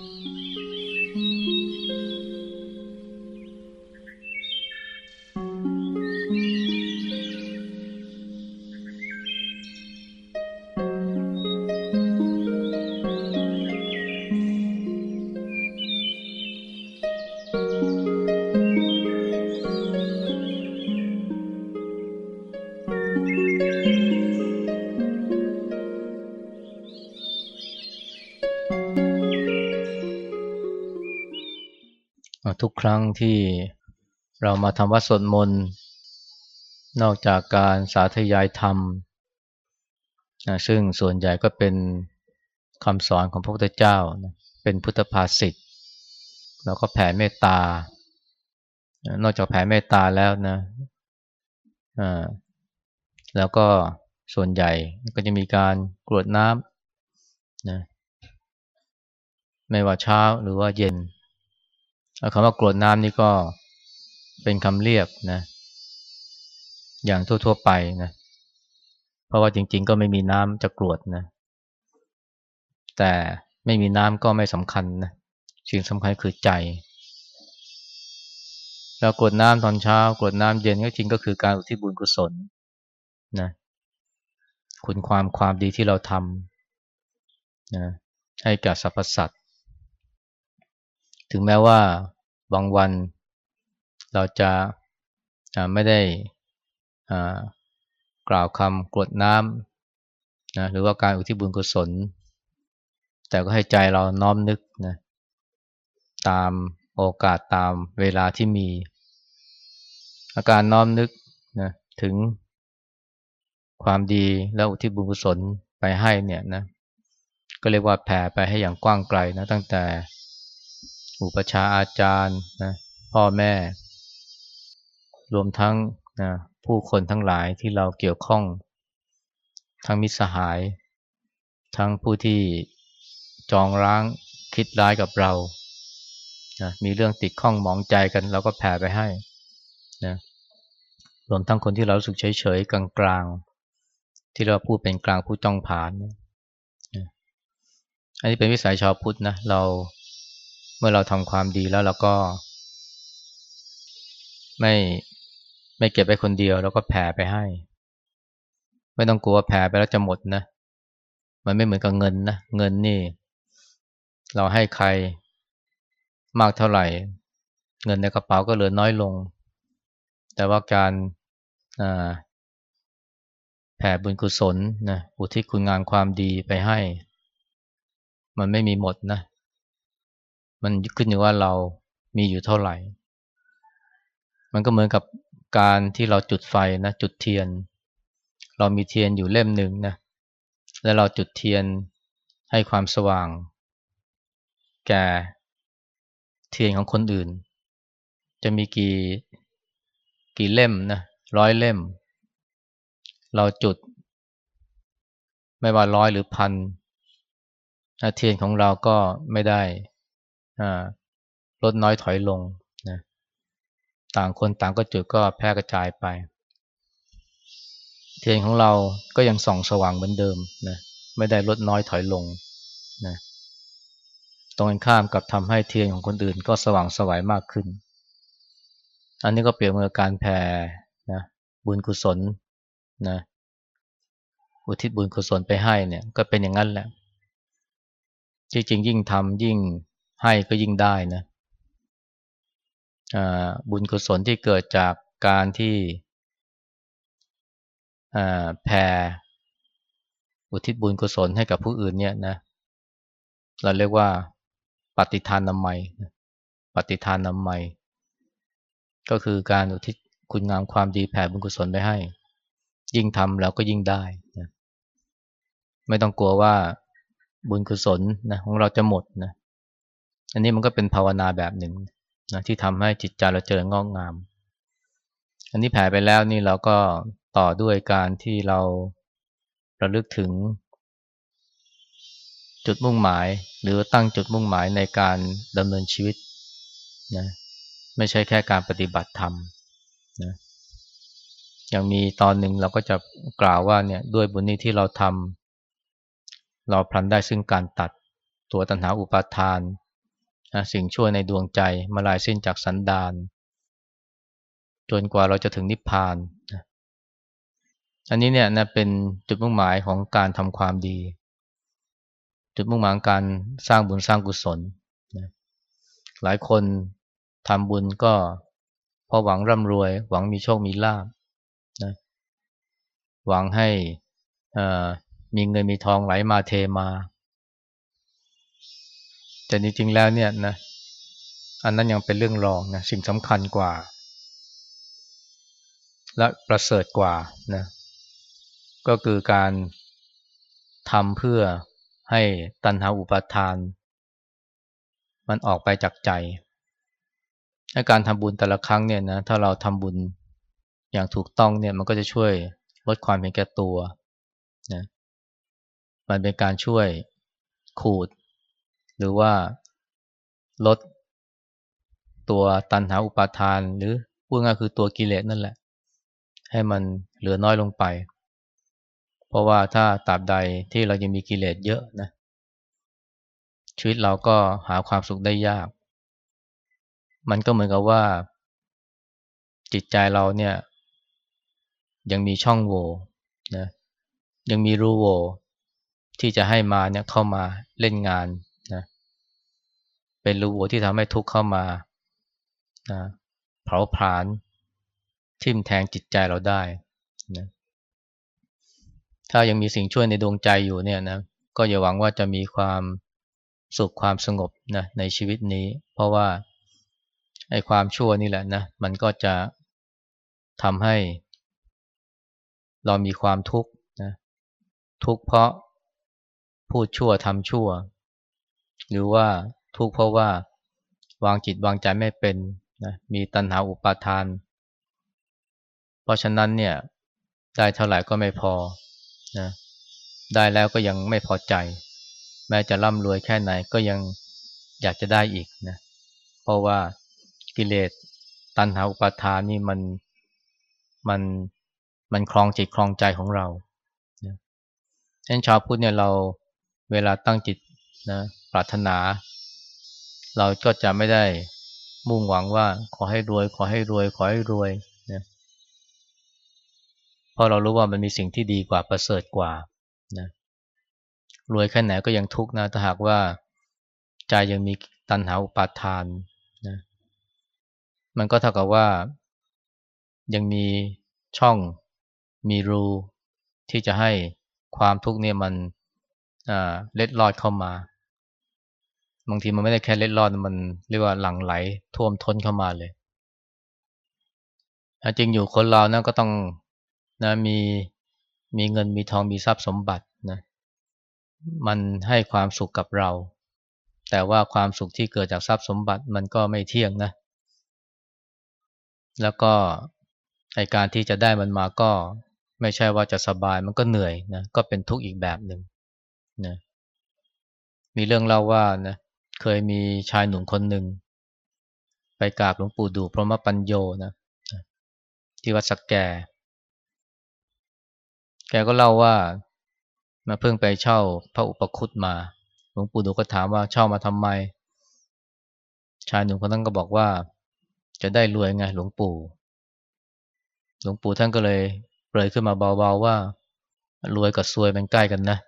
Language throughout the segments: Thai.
ทุ กครั้งที่เรามาทำวัดสวดมนต์นอกจากการสาธยายธรรมซึ่งส่วนใหญ่ก็เป็นคำสอนของพระพุทธเจ้าเป็นพุทธภาษิตแล้วก็แผ่เมตตา นอกจากแผ่เมตตาแล้วนะแล้วก็ส่วนใหญ่ก็จะมีการกรวดน้ำนะไม่ว่าเช้าหรือว่าเย็น คำว่ากรวดน้ำนี่ก็เป็นคำเรียกนะ อย่างทั่ว ๆ ไปนะ เพราะว่าจริง ๆ ก็ไม่มีน้ำจะกรวดนะ แต่ไม่มีน้ำก็ไม่สำคัญนะสิ่งสำคัญคือใจแล้วกรวดน้ำตอนเช้ากรวดน้ำเย็นก็จริงก็คือการอุทิศบุญกุศลนะคุณความความดีที่เราทำนะให้กับสรรพสัตว์ ถึงแม้ว่าบางวันเราจะไม่ได้กล่าวคำกรวดน้ำนะหรือว่าการอุทิศบุญกุศล แต่ก็ให้ใจเราน้อมนึกนะตามโอกาสตามเวลาที่มี อาการน้อมนึกนะถึงความดีแล้วอุทิศบุญกุศลไปให้เนี่ยนะก็เรียกว่าแผ่ไปให้อย่างกว้างไกลนะตั้งแต่ อุปชาอาจารย์นะพ่อแม่ รวมทั้งนะผู้คนทั้งหลายที่เราเกี่ยวข้อง ทั้งมิตรสหาย ทั้งผู้ที่จองร้างคิดร้ายกับเรานะมีเรื่องติดข้องหมองใจกันเราก็แผ่ไปให้นะรวมทั้งคนที่เราสึกเฉยๆกลางๆ ที่เราพูดเป็นกลางผู้จ้องผ่านนะอันนี้เป็นวิสัยชาวพุทธนะเรา เมื่อเราทำความดีแล้วเราก็ ไม่ไม่เก็บไปคนเดียว แล้วก็แผ่ไปให้ ไม่ต้องกลัวแผ่ไปแล้วจะหมดนะ มันไม่เหมือนกับเงินนะ เงินนี่ เราให้ใครมากเท่าไหร่ เงินในกระเป๋าก็เหลือน้อยลง แต่ว่าการแผ่บุญกุศลนะอุทิศคุณงานความดีไปให้ มันไม่มีหมดนะ มันขึ้นอยู่ว่าเรามีอยู่เท่าไหร่ มันก็เหมือนกับการที่เราจุดไฟนะจุดเทียน เรามีเทียนอยู่เล่มหนึ่งนะแล้วเราจุดเทียนให้ความสว่าง แก่เทียนของคนอื่น จะมีกี่กี่เล่มนะร้อยเล่ม เราจุด ไม่ว่าร้อยหรือพันเทียนของเราก็ไม่ได้ ลดน้อยถอยลงนะต่างคนต่างก็จุดก็แพร่กระจายไป เทียนของเราก็ยังส่องสว่างเหมือนเดิมนะไม่ได้ลดน้อยถอยลงนะตรงกันข้ามกับทำให้เทียนของคนอื่นก็สว่างสวายมากขึ้น อันนี้ก็เปรียบเหมือนการแผ่นะบุญกุศลนะอุทิศบุญกุศลไปให้เนี่ยก็เป็นอย่างนั้นแหละจริงๆยิ่งทำยิ่ง ให้ก็ยิ่งได้นะบุญกุศลที่เกิดจากการที่แผ่อุทิศบุญกุศลให้กับผู้อื่นเนี่ยนะเราเรียกว่าปฏิทานนามัยปฏิทานนามัย ก็คือการอุทิศคุณงามความดีแผ่บุญกุศลไปให้ ยิ่งทำแล้วก็ยิ่งได้นะไม่ต้องกลัวว่าบุญกุศลนะของเราจะหมดนะ อันนี้มันก็เป็นภาวนาแบบหนึ่งนะที่ทำให้จิตใจเราเจริญงอกงาม อันนี้แผ่ไปแล้วนี่เราก็ต่อด้วยการที่เราระลึกถึง จุดมุ่งหมาย หรือตั้งจุดมุ่งหมายในการดำเนินชีวิตนะไม่ใช่แค่การปฏิบัติธรรมนะยังมีตอนหนึ่งเราก็จะกล่าวว่าเนี่ยด้วยบุญนี้ที่เราทำเราพลันได้ซึ่งการตัดตัวตัณหาอุปาทาน นะสิ่งชั่วในดวงใจมาลายสิ้นจากสันดานจนกว่าเราจะถึงนิพพานนะอันนี้เนี่ยนะเป็นจุดมุ่งหมายของการทำความดี จุดมุ่งหมายการสร้างบุญสร้างกุศลนะหลายคนทำบุญก็พราะหวังร่ำรวย หวังมีโชคมีลาภนะหวังให้มีเงินมีทองไหลมาเทมา แต่จริงๆแล้วเนี่ยนะอันนั้นยังเป็นเรื่องรองนะสิ่งสำคัญกว่า และประเสริฐกว่านะก็คือการทำเพื่อให้ตัณหาอุปาทาน มันออกไปจากใจให้การทำบุญแต่ละครั้งเนี่ยนะถ้าเราทำบุญอย่างถูกต้องเนี่ยมันก็จะช่วยลดความเห็นแก่ตัวนะมันเป็นการช่วยขูด หรือว่าลดตัวตันหาอุปาทาน หรือพูดง่ายคือตัวกิเลสนั่นแหละ ให้มันเหลือน้อยลงไป เพราะว่าถ้าตราบใดที่เรายังมีกิเลสเยอะนะชีวิตเราก็หาความสุขได้ยาก มันก็เหมือนกับว่า จิตใจเราเนี่ย ยังมีช่องโหว่นะยังมีรูโหว่ที่จะให้มาเนี่ยเข้ามาเล่นงาน เป็นรูโหว่ที่ทำให้ทุกข์เข้ามานะเผาผลาญทิ่มแทงจิตใจเราได้นะถ้ายังมีสิ่งช่วยในดวงใจอยู่เนี่ยนะก็อย่าหวังว่าจะมีความสุขความสงบนะในชีวิตนี้ เพราะว่าไอ้ความชั่วนี่แหละนะมันก็จะทำให้ เรามีความทุกข์นะทุกข์เพราะพูดชั่วทำชั่ว หรือว่า ทุกข์เพราะว่าวางจิตวางใจไม่เป็นนะมีตัณหาอุปาทาน เพราะฉะนั้นเนี่ยได้เท่าไหร่ก็ไม่พอนะได้แล้วก็ยังไม่พอใจ แม้จะร่ำรวยแค่ไหนก็ยังอยากจะได้อีกนะเพราะว่ากิเลสตัณหาอุปาทานนี่มันมันมันคลองจิตคลองใจของเราฉะนั้นชาวพุทธเนี่ยเราเวลาตั้งจิตนะปรารถนา เราก็จะไม่ได้มุ่งหวังว่าขอให้รวย ขอให้รวย ขอให้รวยนะเพราะเรารู้ว่ามันมีสิ่งที่ดีกว่าประเสริฐกว่านะรวยแค่ไหนก็ยังทุกข์นะถ้าหากว่าใจยังมีตัณหาอุปาทานนะมันก็เท่ากับว่ายังมีช่องมีรูที่จะให้ความทุกข์เนี่ยมันเล็ดลอดเข้ามา บางทีมันไม่ได้แค่เล็ดลอดมันเรียกว่าหลั่งไหลท่วมท้นเข้ามาเลยจริงอยู่คนเรานะก็ต้องนะมีมีเงินมีทองมีทรัพย์สมบัตินะมันให้ความสุขกับเรา แต่ว่าความสุขที่เกิดจากทรัพย์สมบัติมันก็ไม่เที่ยงนะ แล้วก็ไอการที่จะได้มันมาก็ไม่ใช่ว่าจะสบายมันก็เหนื่อยนะก็เป็นทุกข์อีกแบบหนึ่งนะมีเรื่องเล่าว่านะ เคยมีชายหนุ่มคนหนึ่ง ไปกราบหลวงปู่ดูพระมปัญโยนะที่วัดสักแก แกก็เล่าว่ามาเพิ่งไปเช่าพระอุปคุตมา หลวงปู่ดูก็ถามว่าเช่ามาทำไม ชายหนุ่มคนนั้นก็บอกว่า จะได้รวยไงหลวงปู่ หลวงปู่ท่านก็เลยเปรยขึ้นมาเบาๆว่ารวยกับซวยมันใกล้กันนะ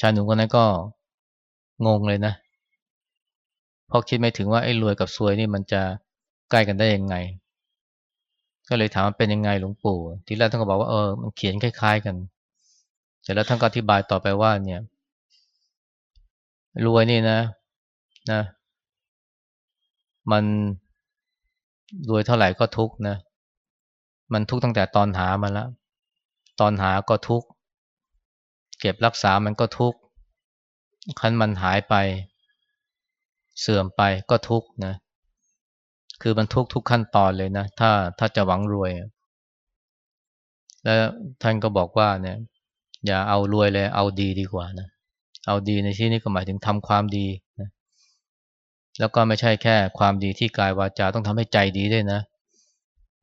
ชายหนุ่มคนนั้นก็ งงเลยนะเพราะคิดไม่ถึงว่าไอ้รวยกับซวยนี่มันจะใกล้กันได้ยังไง ก็เลยถามเป็นยังไงหลวงปู่ ทีแรกท่านก็บอกว่าเออมันเขียนคล้าย ๆ กันแต่แล้วท่านก็อธิบายต่อไปว่า เนี่ย รวยนี่นะ นะ มันรวยเท่าไหร่ก็ทุกนะ มันทุกตั้งแต่ตอนหามาแล้วตอนหาก็ทุกเก็บรักษามันก็ทุก คันมันหายไป เสื่อมไปก็ทุกนะ คือมันทุกทุกขั้นตอนเลยนะ ถ้าถ้าจะหวังรวย แล้วท่านก็บอกว่าเนี่ย อย่าเอารวยเลยเอาดีดีกว่านะ เอาดีในที่นี้ก็หมายถึงทำความดีนะแล้วก็ไม่ใช่แค่ความดีที่กายวาจาต้องทำให้ใจดีด้วยนะ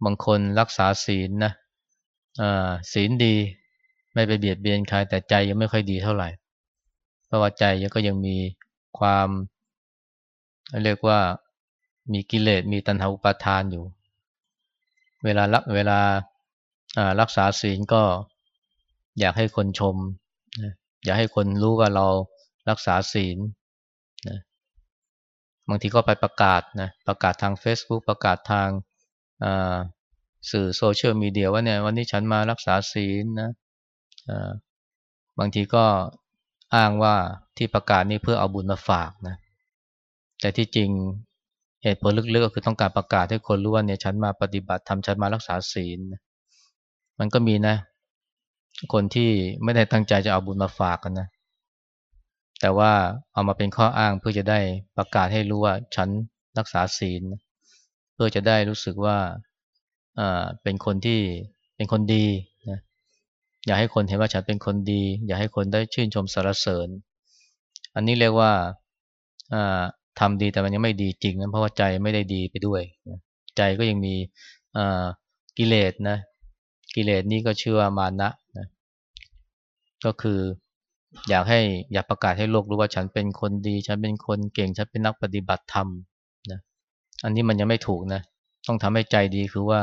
บางคนรักษาศีลนะศีลดี ไม่ไปเบียดเบียนใครแต่ใจยังไม่ค่อยดีเท่าไหร่ เพราะว่าใจยังก็ยังมีความเรียกว่ามีกิเลสมีตัณหาอุปาทานอยู่ เวลารักเวลารักษาศีลก็อยากให้คนชมอยากให้คนรู้ว่าเรารักษาศีลนะบางทีก็ไปประกาศนะประกาศทาง Facebook ประกาศทางสื่อโซเชียลมีเดียว่าเนี่ยวันนี้ฉันมารักษาศีลนะบางทีก็ อ้างว่าที่ประกาศนี้เพื่อเอาบุญมาฝากนะแต่ที่จริงเหตุผลลึกๆก็คือต้องการประกาศให้คนรู้ว่าเนี่ยฉันมาปฏิบัติทำฉันมารักษาศีลมันก็มีนะ คนที่ไม่ได้ตั้งใจจะเอาบุญมาฝากกันนะ แต่ว่าเอามาเป็นข้ออ้างเพื่อจะได้ประกาศให้รู้ว่าฉันรักษาศีล เพื่อจะได้รู้สึกว่าเป็นคนที่เป็นคนดี อยากให้คนเห็นว่าฉันเป็นคนดี อยากให้คนได้ชื่นชมสรรเสริญ อันนี้เรียกว่าทำดีแต่มันยังไม่ดีจริงนะเพราะว่าใจไม่ได้ดีไปด้วย ใจก็ยังมีกิเลสนะกิเลสนี้ก็ชื่อว่ามานะนะก็คืออยากให้อยากประกาศให้โลกรู้ว่าฉันเป็นคนดี ฉันเป็นคนเก่งฉันเป็นนักปฏิบัติธรรมนะอันนี้มันยังไม่ถูกนะต้องทำให้ใจดีคือว่า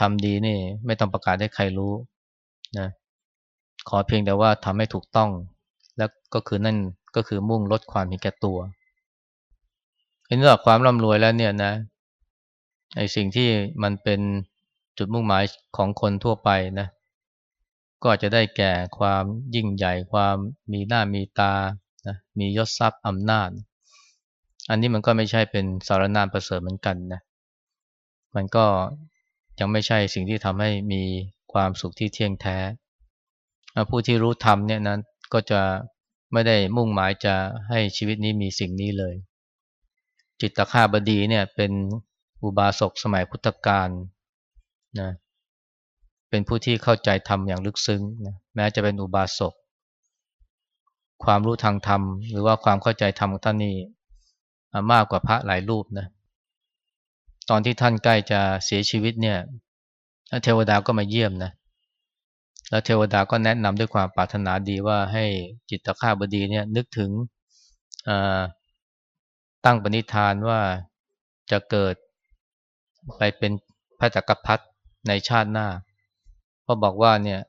ทำดีนี่ไม่ต้องประกาศให้ใครรู้นะ ขอเพียงแต่ว่าทำให้ถูกต้อง แล้วก็คือนั่นก็คือมุ่งลดความเห็นแก่ตัวเห็นว่าความร่ำรวยแล้วเนี่ยนะไอสิ่งที่มันเป็นจุดมุ่งหมายของคนทั่วไปนะก็อาจจะได้แก่ความยิ่งใหญ่ความมีหน้ามีตานะมียศทรัพย์อำนาจ อันนี้มันก็ไม่ใช่เป็นสารนามประเสริฐเหมือนกันนะมันก็ยังไม่ใช่สิ่งที่ทำให้มีความสุขที่เที่ยงแท้ ผู้ที่รู้ธรรมเนี่ยนั้นก็จะไม่ได้มุ่งหมายจะให้ชีวิตนี้มีสิ่งนี้เลย จิตตคาบดีเนี่ยเป็นอุบาสกสมัยพุทธกาลนะเป็นผู้ที่เข้าใจธรรมอย่างลึกซึ้งนะแม้จะเป็นอุบาสกความรู้ทางธรรม หรือว่าความเข้าใจธรรมของท่านนี่มากกว่าพระหลายรูปนะตอนที่ท่านใกล้จะเสียชีวิตเนี่ยเทวดาก็มาเยี่ยมนะ แล้วเทวดาก็แนะนำด้วยความปรารถนาดีว่าให้จิตข้าบดีเนี่ยนึกถึงตั้งปณิธานว่าจะเกิดไปเป็นพระจักรพรรดิในชาติหน้า เพราะบอกว่าเนี่ย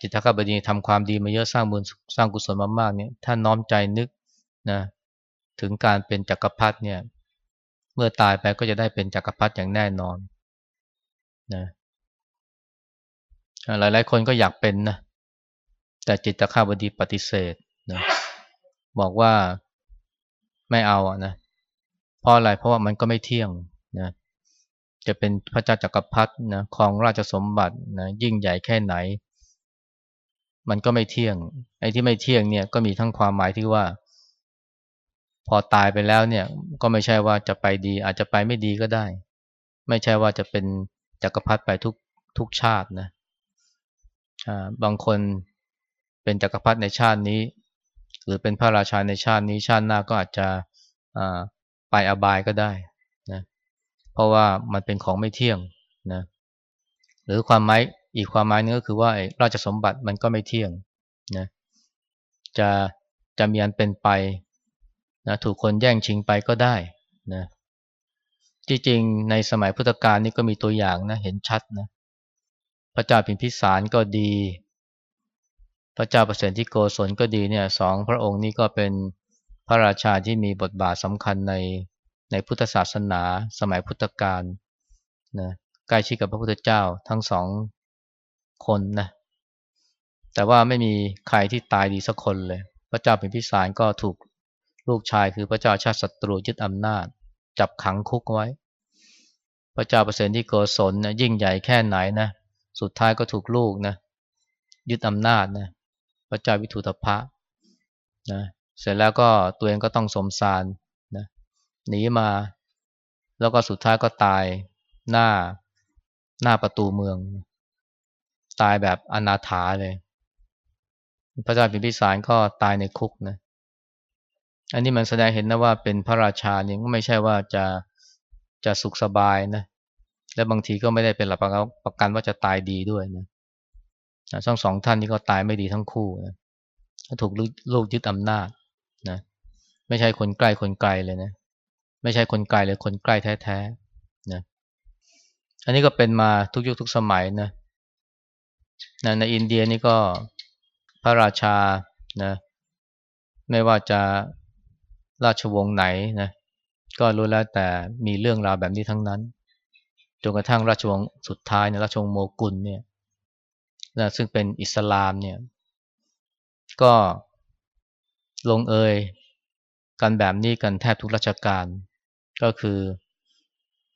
จิตข้าบดีทำความดีมาเยอะสร้างบุญสร้างกุศลมามากเนี่ยถ้าน้อมใจนึกนะถึงการเป็นจักรพรรดิเนี่ย เมื่อตายไปก็จะได้เป็นจักรพรรดิอย่างแน่นอนนะ หลายหลายคนก็อยากเป็นนะแต่จิตตคาบดีปฏิเสธนะบอกว่าไม่เอาอะนะเพราะอะไรเพราะว่ามันก็ไม่เที่ยงนะจะเป็นพระเจ้าจักรพรรดินะครองราชสมบัตินะยิ่งใหญ่แค่ไหน มันก็ไม่เที่ยง ไอ้ที่ไม่เที่ยงเนี่ยก็มีทั้งความหมายที่ว่า พอตายไปแล้วเนี่ย ก็ไม่ใช่ว่าจะไปดี อาจจะไปไม่ดีก็ได้ ไม่ใช่ว่าจะเป็นจักรพรรดิไปทุกทุกชาตินะ บางคนเป็นจักรพรรดิในชาตินี้ หรือเป็นพระราชาในชาตินี้ชาติหน้าก็อาจจะไปอบายก็ได้นะเพราะว่ามันเป็นของไม่เที่ยงนะหรือความหมายอีกความหมายนึงก็คือว่าราชสมบัติมันก็ไม่เที่ยงนะจะจะมีอันเป็นไปนะถูกคนแย่งชิงไปก็ได้นะจริงๆในสมัยพุทธกาลนี่ก็มีตัวอย่างนะเห็นชัดนะ พระเจ้าพิมพิสารก็ดี พระเจ้าประเสริฐที่โกศลก็ดีเนี่ยสองพระองค์นี้ก็เป็นพระราชาที่มีบทบาทสำคัญในในพุทธศาสนาสมัยพุทธกาลนะใกล้ชิดกับพระพุทธเจ้าทั้งสองคนนะแต่ว่าไม่มีใครที่ตายดีสักคนเลย พระเจ้าพิมพิสารก็ถูกลูกชายคือพระเจ้าชาติศัตรูยึดอำนาจ จับขังคุกไว้ พระเจ้าเปรตที่โกศลนะยิ่งใหญ่แค่ไหนนะ สุดท้ายก็ถูกลูกนะยึดอำนาจนะพระเจ้าวิถุตภะนะเสร็จแล้วก็ตัวเองก็ต้องสมสารนะหนีมา แล้วก็สุดท้ายก็ตายหน้าหน้าประตูเมือง ตายแบบอนาถาเลย พระเจ้าพิมพิสารก็ตายในคุกนะอันนี้มันแสดงเห็นนะว่าเป็นพระราชาเนี่ยไม่ใช่ว่าจะจะสุขสบายนะ และบางทีก็ไม่ได้เป็นหลักประกันว่าจะตายดีด้วยนะทั้งสองท่านนี้ก็ตายไม่ดีทั้งคู่นะถูกลูกยึดอำนาจนะไม่ใช่คนใกล้คนไกลเลยนะ ไม่ใช่คนไกลเลยคนใกล้แท้ๆนะอันนี้ก็เป็นมาทุกยุคทุกสมัยนะนะในอินเดียนี่ก็พระราชานะไม่ว่าจะราชวงศ์ไหนนะก็รู้แล้วแต่มีเรื่องราวแบบนี้ทั้งนั้น จนกระทั่งราชวงศ์สุดท้ายเนี่ยราชวงศ์โมกุลเนี่ยนะซึ่งเป็นอิสลามเนี่ยก็ลงเอยกันแบบนี้กันแทบทุกราชการ ก็คือ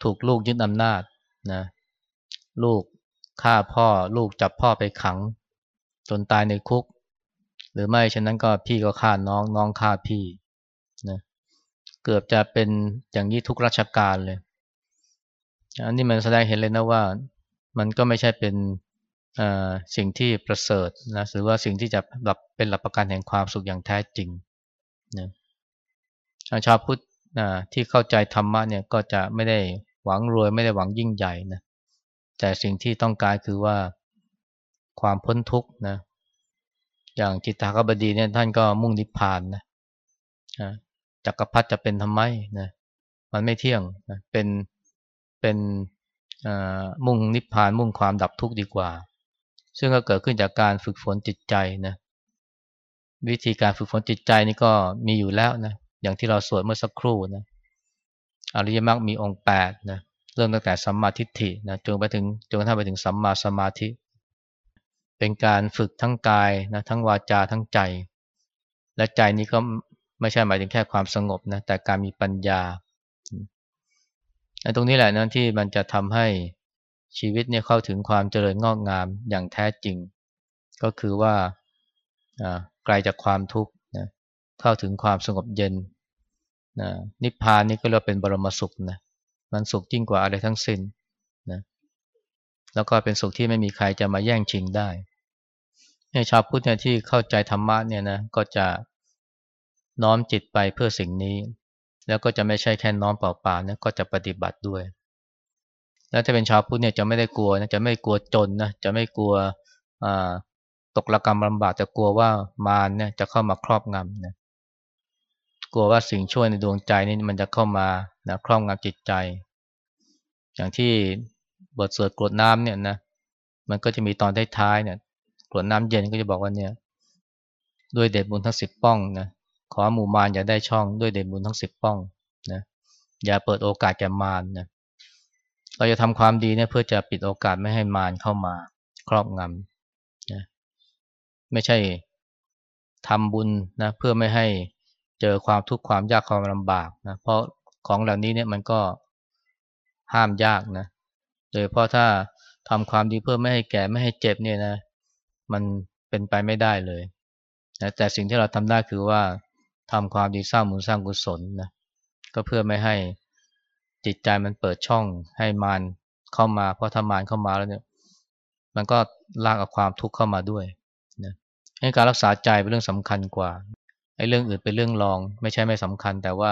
ถูกลูกยึดอำนาจนะลูกฆ่าพ่อลูกจับพ่อไปขัง จนตายในคุก หรือไม่ฉะนั้นก็พี่ก็ฆ่าน้องน้องฆ่าพี่นะเกือบจะเป็นอย่างนี้ทุกราชการเลย อันนี้มันแสดงเห็นเลยนะว่ามันก็ไม่ใช่เป็นสิ่งที่ประเสริฐนะหรือว่าสิ่งที่จะหลับเป็นหลักประกันแห่งความสุขอย่างแท้จริงนะชาวพุทธที่เข้าใจธรรมะเนี่ยก็จะไม่ได้หวังรวยไม่ได้หวังยิ่งใหญ่นะแต่สิ่งที่ต้องการคือว่าความพ้นทุกข์นะอย่างจิตตากบดีเนี่ยท่านก็มุ่งนิพพานนะจักรพรรดิจะเป็นทำไมนะมันไม่เที่ยงนะเป็น เป็นมุ่งนิพพานมุ่งความดับทุกข์ดีกว่า ซึ่งก็เกิดขึ้นจากการฝึกฝนจิตใจนะวิธีการฝึกฝนจิตใจนี่ก็มีอยู่แล้วนะอย่างที่เราสวดเมื่อสักครู่นะอริยมรรคมีองค์แปดนะเริ่มตั้งแต่สัมมาทิฏฐินะจนไปถึงจนกระทั่งไปถึงสัมมาสมาธิ เป็นการฝึกทั้งกายนะทั้งวาจาทั้งใจ และใจนี้ก็ไม่ใช่หมายถึงแค่ความสงบนะแต่การมีปัญญา ตรงนี้แหละนะที่มันจะทำให้ชีวิตเนี่ยเข้าถึงความเจริญงอกงามอย่างแท้จริง ก็คือว่าไกลจากความทุกข์นะเข้าถึงความสงบเย็นนะนิพพานนี่ก็เรียกเป็นบรมสุขนะมันสุขยิ่งกว่าอะไรทั้งสิ้นนะแล้วก็เป็นสุขที่ไม่มีใครจะมาแย่งชิงได้ในชาวพุทธเนี่ยที่เข้าใจธรรมะเนี่ยนะก็จะน้อมจิตไปเพื่อสิ่งนี้ แล้วก็จะไม่ใช่แค่น้อมเปล่าๆนะก็จะปฏิบัติด้วย แล้วถ้าเป็นชาวพุทธเนี่ยจะไม่ได้กลัวนะจะไม่กลัวจนนะจะไม่กลัวตกระกรรมลำบากแต่กลัวว่ามารเนี่ยจะเข้ามาครอบงำนะกลัวว่าสิ่งช่วยในดวงใจนี่มันจะเข้ามานะครอบงำจิตใจ อย่างที่บทสวดกรวดน้ำเนี่ยนะมันก็จะมีตอนท้ายๆเนี่ยกรวดน้ำเย็นก็จะบอกว่าเนี่ยด้วยเดชบุญทั้งสิบป้องนะ ขอหมู่มารอย่าได้ช่องด้วยเดชบุญทั้งสิบป้องนะอย่าเปิดโอกาสแก่มารนะเราจะทำความดีเนี่ยเพื่อจะปิดโอกาสไม่ให้มารเข้ามาครอบงำนะไม่ใช่ทำบุญนะเพื่อไม่ให้เจอความทุกข์ความยากความลำบากนะเพราะของเหล่านี้เนี่ยมันก็ห้ามยากนะโดยเพราะถ้าทำความดีเพื่อไม่ให้แก่ไม่ให้เจ็บเนี่ยนะ มันเป็นไปไม่ได้เลยนะแต่สิ่งที่เราทำได้คือว่า ทำความดีสร้างบุญสร้างกุศลนะก็เพื่อไม่ให้จิตใจมันเปิดช่องให้มารเข้ามา เพราะถ้ามารเข้ามาแล้วเนี่ย มันก็ลากเอาความทุกข์เข้ามาด้วยนะให้การรักษาใจเป็นเรื่องสำคัญกว่าไอ้เรื่องอื่นเป็นเรื่องรอง ไม่ใช่ไม่สำคัญ แต่ว่า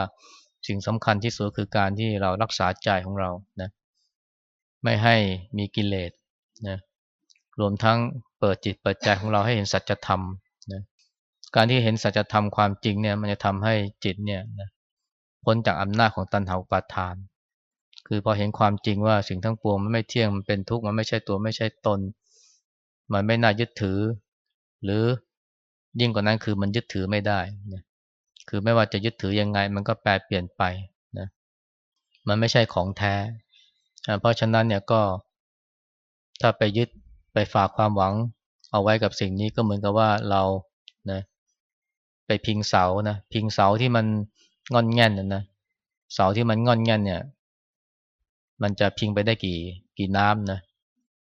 สิ่งสำคัญที่สุดคือการที่เรารักษาใจของเรานะไม่ให้มีกิเลสนะรวมทั้งเปิดจิตเปิดใจของเราให้เห็นสัจธรรม การที่เห็นสัจธรรมความจริงเนี่ย มันจะทำให้จิตเนี่ยนะพ้นจากอำนาจของตัณหาอุปาทาน คือพอเห็นความจริงว่าสิ่งทั้งปวงมันไม่เที่ยงมันเป็นทุกข์มันไม่ใช่ตัวไม่ใช่ตน มันไม่น่ายึดถือ หรือยิ่งกว่านั้นคือมันยึดถือไม่ได้นะคือไม่ว่าจะยึดถือยังไง มันก็แปรเปลี่ยนไปนะมันไม่ใช่ของแท้ เพราะฉะนั้นเนี่ยก็ถ้าไปยึดไปฝากความหวังเอาไว้กับสิ่งนี้ก็เหมือนกับว่าเรานะ ไปพิงเสานะพิงเสาที่มันงอนแง่นนะเสาที่มันงอนแง่นเนี่ย มันจะพิงไปได้กี่กี่น้ำนะ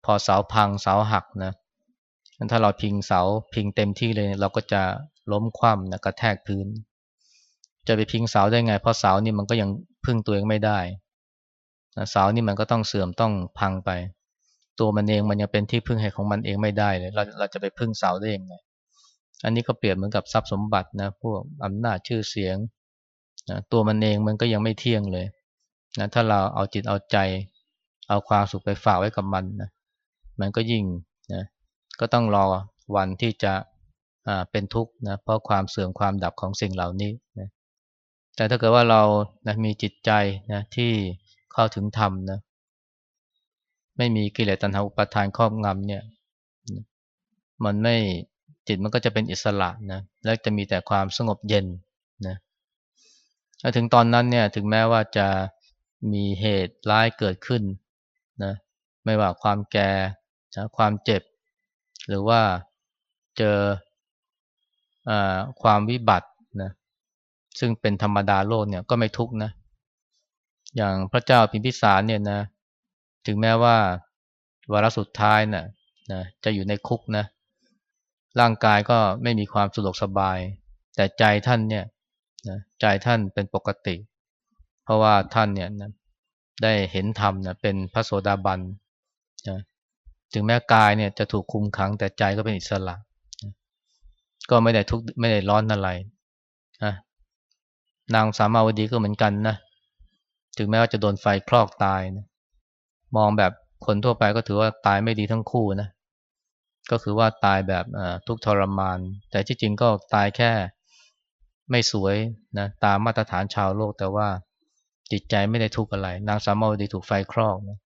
พอเสาพังเสาหักนะถ้าเราพิงเสาพิงเต็มที่เลย เราก็จะล้มคว่ำนะกระแทกพื้น จะไปพิงเสาได้ไง เพราะเสานี่มันก็ยังพึ่งตัวเองไม่ได้เสานี่มันก็ต้องเสื่อมต้องพังไป ตัวมันเองมันยังเป็นที่พึ่งให้ของมันเองไม่ได้เลยเราเราจะไปพึ่งเสาได้ยังไง อันนี้ก็เปรียบเหมือนกับทรัพย์สมบัตินะพวกอำนาจชื่อเสียงนะตัวมันเองมันก็ยังไม่เที่ยงเลยนะถ้าเราเอาจิตเอาใจ เอาความสุขไปฝากไว้กับมันนะมันก็ยิ่งนะก็ต้องรอวันที่จะเป็นทุกข์นะเพราะความเสื่อมความดับของสิ่งเหล่านี้นะแต่ถ้าเกิดว่าเรานะมีจิตใจนะที่เข้าถึงธรรมนะไม่มีกิเลสตัณหาอุปาทานครอบงำเนี่ย มันไม่ จิตมันก็จะเป็นอิสระนะและจะมีแต่ความสงบเย็นนะถึงตอนนั้นเนี่ยถึงแม้ว่าจะมีเหตุร้ายเกิดขึ้นนะไม่ว่าความแก่นะความเจ็บ หรือว่าเจออความวิบัตินะซึ่งเป็นธรรมดาโลกเนี่ยก็ไม่ทุกนะ อย่างพระเจ้าพิมพิสารเนี่ยนะถึงแม้ว่าวาระสุดท้ายนะ่ะนะจะอยู่ในคุกนะ ร่างกายก็ไม่มีความสะดวกสบาย แต่ใจท่านเนี่ยนะใจท่านเป็นปกติ เพราะว่าท่านเนี่ยนะได้เห็นธรรมนะเป็นพระโสดาบันนะถึงแม้กายเนี่ยจะถูกคุมขัง แต่ใจก็เป็นอิสระนะก็ไม่ได้ทุกข์ไม่ได้ร้อนอะไรนะนางสามาวดีก็เหมือนกันนะถึงแม้ว่าจะโดนไฟคลอกตายนะมองแบบคนทั่วไปก็ถือว่าตายไม่ดีทั้งคู่นะ ก็คือว่าตายแบบทุกทรมาน แต่ที่จริงก็ตายแค่ไม่สวยนะตามมาตรฐานชาวโลก แต่ว่าจิตใจไม่ได้ทุกข์อะไร นางสามาวดีถูกไฟคลอกนะ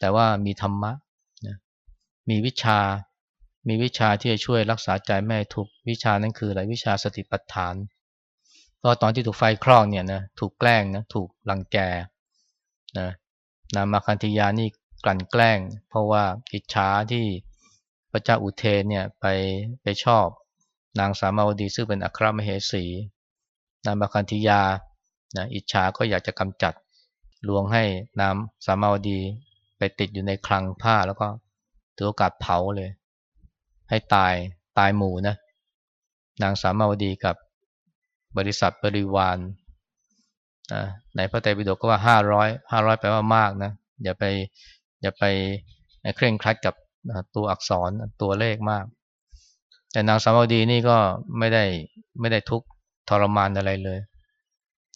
แต่ว่ามีธรรมะนะมีวิชา มีวิชาที่จะช่วยรักษาใจไม่ให้ทุกข์วิชานั้นคืออะไรวิชาสติปัฏฐานเพราะตอนที่ถูกไฟคลอกเนี่ยนะถูกแกล้งนะถูกลังแกนะนามาคันธิยานี่กลั่นแกล้ง เพราะว่าอิจฉาที่ พระเจ้าอุเทนเนี่ยไปไปชอบ นางสามาวดีซึ่งเป็นอัครมเหสี นางมาคันธิยานะอิจฉาก็อยากจะกำจัดลวงให้นางสามาวดีไปติดอยู่ในคลังผ้าแล้วก็ถือโอกาสเผาเลย ให้ตายตายหมู่นะนางสามาวดีกับบริษัทบริวารในพระไตรปิฎกก็ว่าห้าร้อยห้าร้อยแปลว่ามากนะอย่าไปอย่าไปเคร่งครัดกับ ตัวอักษรตัวเลขมาก แต่นางสาวดีนี่ก็ไม่ได้ไม่ได้ทุกทรมานอะไรเลย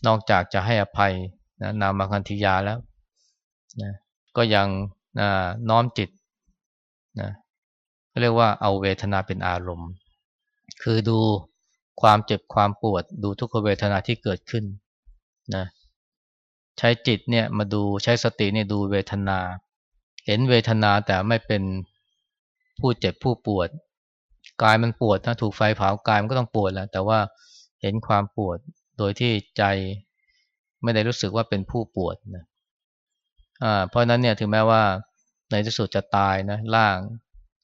นอกจากจะให้อภัยนะนามาคันธิยาแล้วนะก็ยังนะน้อมจิตนะเรียกว่าเอาเวทนาเป็นอารมณ์ คือดูความเจ็บความปวด ดูทุกขเวทนาที่เกิดขึ้นนะใช้จิตเนี่ยมาดูใช้สติเนี่ยดูเวทนา เห็นเวทนาแต่ไม่เป็น ผู้เจ็บผู้ปวด กายมันปวดถ้าถูกไฟเผากายมันก็ต้องปวดแหละแต่ว่าเห็นความปวดโดยที่ใจไม่ได้รู้สึกว่าเป็นผู้ปวดนะอ่าเพราะนั้นเนี่ยถึงแม้ว่าในที่สุดจะตายนะร่าง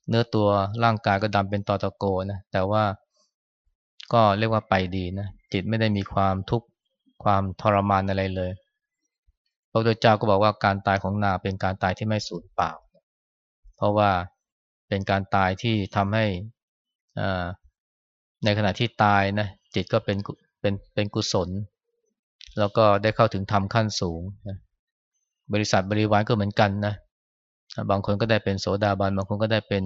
เนื้อตัวร่างกายก็ดำเป็นตอตะโกนะแต่ว่าก็เรียกว่าไปดีนะจิตไม่ได้มีความทุกข์ความทรมานอะไรเลยพระพุทธเจ้าก็บอกว่าการตายของนาเป็นการตายที่ไม่สูญเปล่า เพราะว่า เป็นการตายที่ทำให้ในขณะที่ตายนะจิตก็เป็นเป็นเป็นกุศล แล้วก็ได้เข้าถึงธรรมขั้นสูงนะบริษัทบริวารก็เหมือนกันนะบางคนก็ได้เป็นโสดาบันบางคนก็ได้เป็น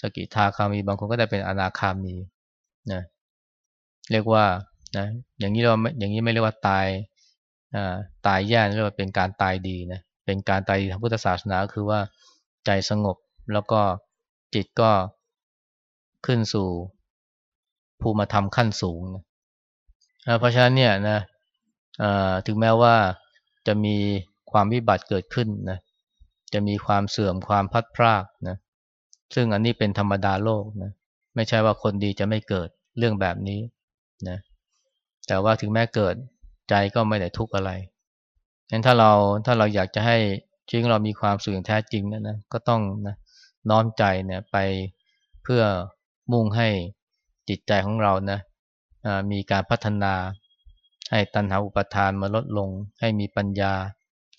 สกิทาคามี บางคนก็ได้เป็นอนาคามีนะเรียกว่านะอย่างนี้เราอย่างนี้ไม่เรียกว่าตายตายแย่เรียกว่าเป็นการตายดีนะเป็นการตายดีทางพุทธศาสนาคือว่าใจสงบแล้วก็ จิตก็ขึ้นสู่ภูมิธรรมขั้นสูงนะเพราะฉะนั้นเนี่ยนะถึงแม้ว่าจะมีความวิบัติเกิดขึ้นนะจะมีความเสื่อมความพัดพรากนะซึ่งอันนี้เป็นธรรมดาโลกนะไม่ใช่ว่าคนดีจะไม่เกิดเรื่องแบบนี้นะแต่ว่าถึงแม้เกิดใจก็ไม่ได้ทุกข์อะไรงั้นถ้าเราถ้าเราอยากจะให้ชีวิตเรามีความสุขอย่างแท้จริงนะนะก็ต้องนะ น้อมใจเนี่ยไปเพื่อมุ่งให้จิตใจของเรานะมีการพัฒนาให้ตัณหาอุปทานมาลดลง ให้มีปัญญา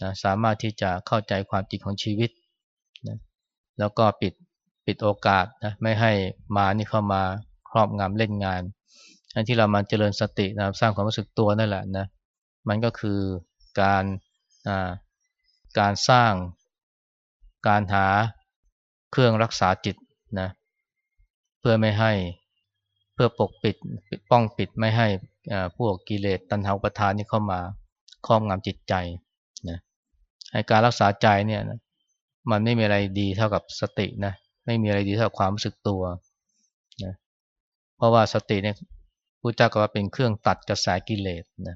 นะสามารถที่จะเข้าใจความจริงของชีวิตนะแล้วก็ปิดปิดโอกาสนะไม่ให้มานี่เข้ามาครอบงำเล่นงานอันที่เรามาเจริญสตินะสร้างความรู้สึกตัวนั่นแหละนะมันก็คือการการสร้างการหา เครื่องรักษาจิตนะเพื่อไม่ให้เพื่อปกปิดป้องปิดไม่ให้พวกกิเลสตัณหาอุปทานนี่เข้ามาครอบงำจิตใจนะให้การรักษาใจเนี่ยนะมันไม่มีอะไรดีเท่ากับสตินะไม่มีอะไรดีเท่าความรู้สึกตัวนะเพราะว่าสติเนี่ยพระเจ้าก็ว่าเป็นเครื่องตัดกระแสกิเลสนะ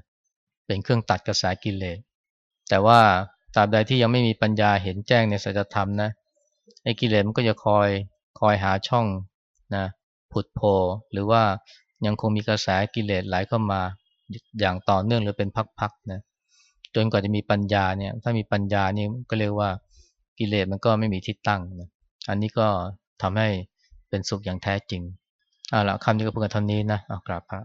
เป็นเครื่องตัดกระแสกิเลสแต่ว่าตราบใดที่ยังไม่มีปัญญาเห็นแจ้งในสัจธรรมนะ ไอ้กิเลสมันก็จะคอยคอยหาช่องนะผุดโผล่หรือว่ายังคงมีกระแสกิเลสไหลเข้ามาอย่างต่อเนื่องหรือเป็นพักๆนะจนกว่าจะมีปัญญาเนี่ย ถ้ามีปัญญานี่ก็เรียกว่ากิเลสมันก็ไม่มีที่ตั้งนะอันนี้ก็ทำให้เป็นสุขอย่างแท้จริงอ่าละคำนี้ก็เพื่อเท่านี้นะเอากราบพระ